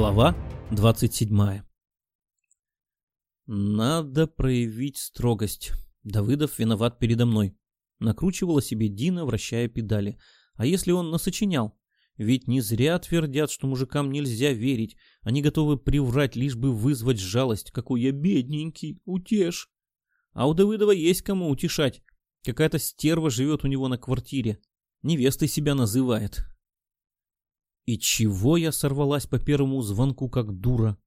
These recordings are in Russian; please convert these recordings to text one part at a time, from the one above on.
Глава 27 Надо проявить строгость. Давыдов виноват передо мной. Накручивала себе Дина, вращая педали. А если он насочинял? Ведь не зря твердят, что мужикам нельзя верить. Они готовы приврать, лишь бы вызвать жалость. Какой я бедненький, утешь. А у Давыдова есть кому утешать. Какая-то стерва живет у него на квартире. Невестой себя называет. И чего я сорвалась по первому звонку, как дура?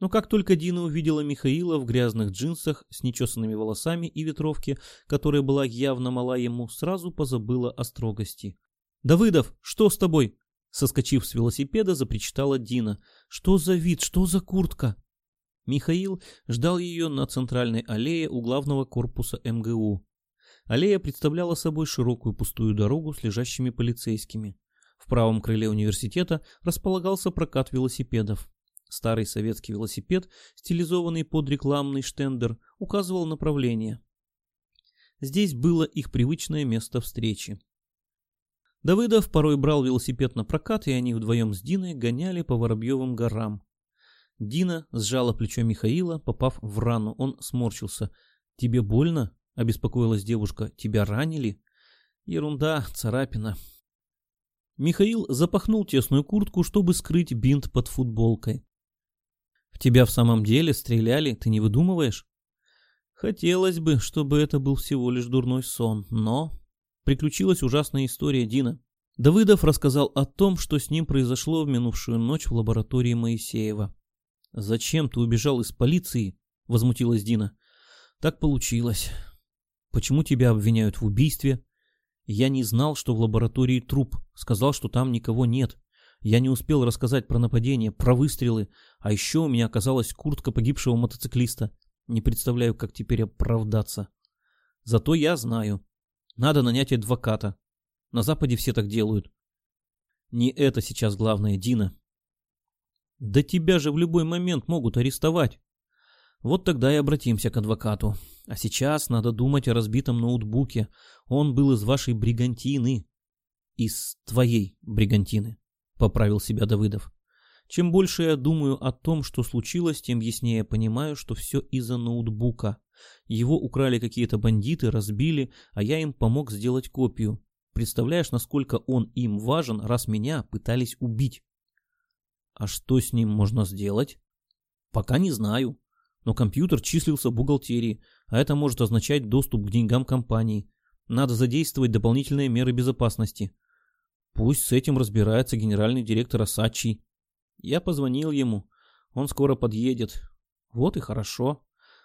Но как только Дина увидела Михаила в грязных джинсах с нечесанными волосами и ветровке, которая была явно мала ему, сразу позабыла о строгости. «Давыдов, что с тобой?» Соскочив с велосипеда, запричитала Дина. «Что за вид? Что за куртка?» Михаил ждал ее на центральной аллее у главного корпуса МГУ. Аллея представляла собой широкую пустую дорогу с лежащими полицейскими. В правом крыле университета располагался прокат велосипедов. Старый советский велосипед, стилизованный под рекламный штендер, указывал направление. Здесь было их привычное место встречи. Давыдов порой брал велосипед на прокат, и они вдвоем с Диной гоняли по Воробьевым горам. Дина сжала плечо Михаила, попав в рану. Он сморщился. «Тебе больно?» — обеспокоилась девушка. «Тебя ранили?» «Ерунда, царапина». Михаил запахнул тесную куртку, чтобы скрыть бинт под футболкой. «В тебя в самом деле стреляли, ты не выдумываешь?» «Хотелось бы, чтобы это был всего лишь дурной сон, но...» Приключилась ужасная история Дина. Давыдов рассказал о том, что с ним произошло в минувшую ночь в лаборатории Моисеева. «Зачем ты убежал из полиции?» — возмутилась Дина. «Так получилось. Почему тебя обвиняют в убийстве?» Я не знал, что в лаборатории труп. Сказал, что там никого нет. Я не успел рассказать про нападение, про выстрелы. А еще у меня оказалась куртка погибшего мотоциклиста. Не представляю, как теперь оправдаться. Зато я знаю. Надо нанять адвоката. На Западе все так делают. Не это сейчас главное, Дина. Да тебя же в любой момент могут арестовать. Вот тогда и обратимся к адвокату. А сейчас надо думать о разбитом ноутбуке. Он был из вашей бригантины. Из твоей бригантины, поправил себя Давыдов. Чем больше я думаю о том, что случилось, тем яснее понимаю, что все из-за ноутбука. Его украли какие-то бандиты, разбили, а я им помог сделать копию. Представляешь, насколько он им важен, раз меня пытались убить. А что с ним можно сделать? Пока не знаю но компьютер числился в бухгалтерии, а это может означать доступ к деньгам компании. Надо задействовать дополнительные меры безопасности. Пусть с этим разбирается генеральный директор Асачи. Я позвонил ему. Он скоро подъедет. Вот и хорошо.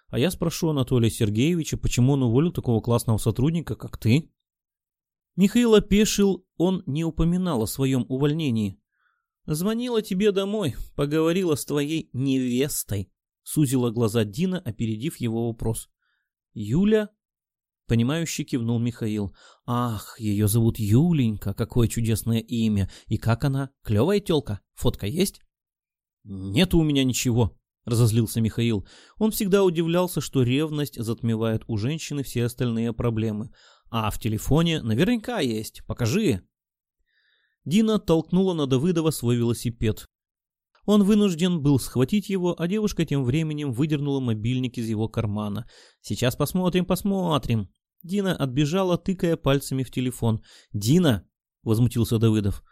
А я спрошу Анатолия Сергеевича, почему он уволил такого классного сотрудника, как ты. Михаил опешил, он не упоминал о своем увольнении. Звонила тебе домой, поговорила с твоей невестой. Сузила глаза Дина, опередив его вопрос. «Юля?» Понимающе кивнул Михаил. «Ах, ее зовут Юленька, какое чудесное имя. И как она? Клевая тёлка? Фотка есть?» «Нету у меня ничего», — разозлился Михаил. Он всегда удивлялся, что ревность затмевает у женщины все остальные проблемы. «А в телефоне наверняка есть. Покажи». Дина толкнула на Давыдова свой велосипед. Он вынужден был схватить его, а девушка тем временем выдернула мобильник из его кармана. «Сейчас посмотрим, посмотрим». Дина отбежала, тыкая пальцами в телефон. «Дина!» — возмутился Давыдов.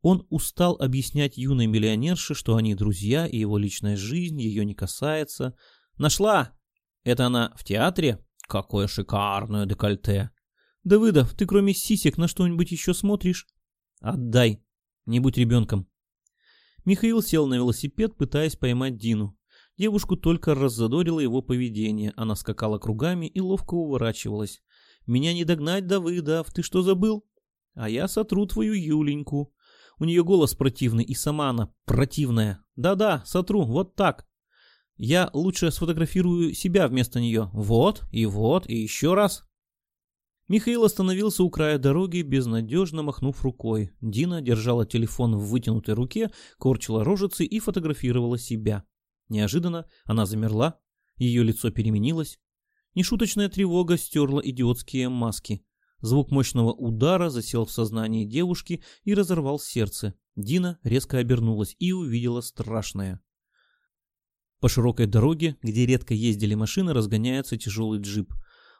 Он устал объяснять юной миллионерше, что они друзья, и его личная жизнь ее не касается. «Нашла! Это она в театре? Какое шикарное декольте!» «Давыдов, ты кроме сисек на что-нибудь еще смотришь?» «Отдай! Не будь ребенком!» Михаил сел на велосипед, пытаясь поймать Дину. Девушку только раззадорило его поведение. Она скакала кругами и ловко уворачивалась. «Меня не догнать, Давыдов, ты что забыл?» «А я сотру твою Юленьку». У нее голос противный, и сама она противная. «Да-да, сотру, вот так». Я лучше сфотографирую себя вместо нее. Вот, и вот, и еще раз. Михаил остановился у края дороги, безнадежно махнув рукой. Дина держала телефон в вытянутой руке, корчила рожицы и фотографировала себя. Неожиданно она замерла, ее лицо переменилось. Нешуточная тревога стерла идиотские маски. Звук мощного удара засел в сознании девушки и разорвал сердце. Дина резко обернулась и увидела страшное. По широкой дороге, где редко ездили машины, разгоняется тяжелый джип.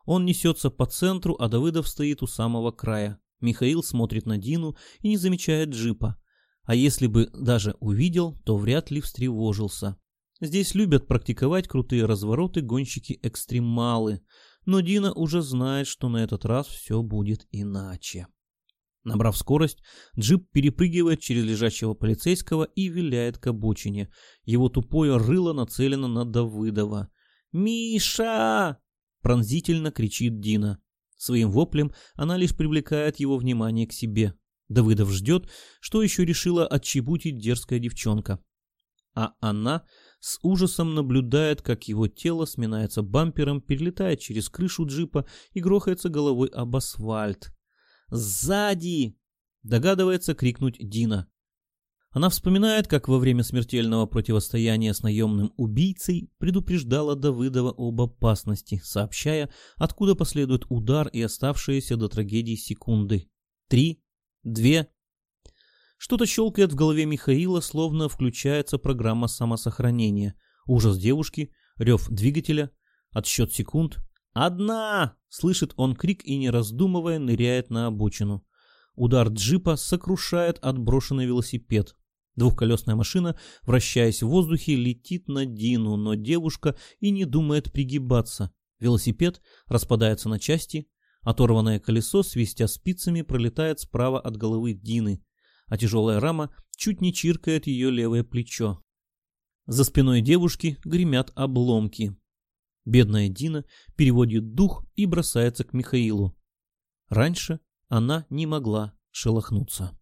Он несется по центру, а Давыдов стоит у самого края. Михаил смотрит на Дину и не замечает джипа. А если бы даже увидел, то вряд ли встревожился. Здесь любят практиковать крутые развороты гонщики-экстремалы, но Дина уже знает, что на этот раз все будет иначе. Набрав скорость, джип перепрыгивает через лежащего полицейского и виляет к обочине. Его тупое рыло нацелено на Давыдова. «Миша!» — пронзительно кричит Дина. Своим воплем она лишь привлекает его внимание к себе. Давыдов ждет, что еще решила отчебутить дерзкая девчонка. А она с ужасом наблюдает, как его тело сминается бампером, перелетает через крышу джипа и грохается головой об асфальт. «Сзади!» — догадывается крикнуть Дина. Она вспоминает, как во время смертельного противостояния с наемным убийцей предупреждала Давыдова об опасности, сообщая, откуда последует удар и оставшиеся до трагедии секунды. Три, две, что-то щелкает в голове Михаила, словно включается программа самосохранения. Ужас девушки, рев двигателя, отсчет секунд. «Одна!» — слышит он крик и, не раздумывая, ныряет на обочину. Удар джипа сокрушает отброшенный велосипед. Двухколесная машина, вращаясь в воздухе, летит на Дину, но девушка и не думает пригибаться. Велосипед распадается на части, оторванное колесо, свистя спицами, пролетает справа от головы Дины а тяжелая рама чуть не чиркает ее левое плечо. За спиной девушки гремят обломки. Бедная Дина переводит дух и бросается к Михаилу. Раньше она не могла шелохнуться.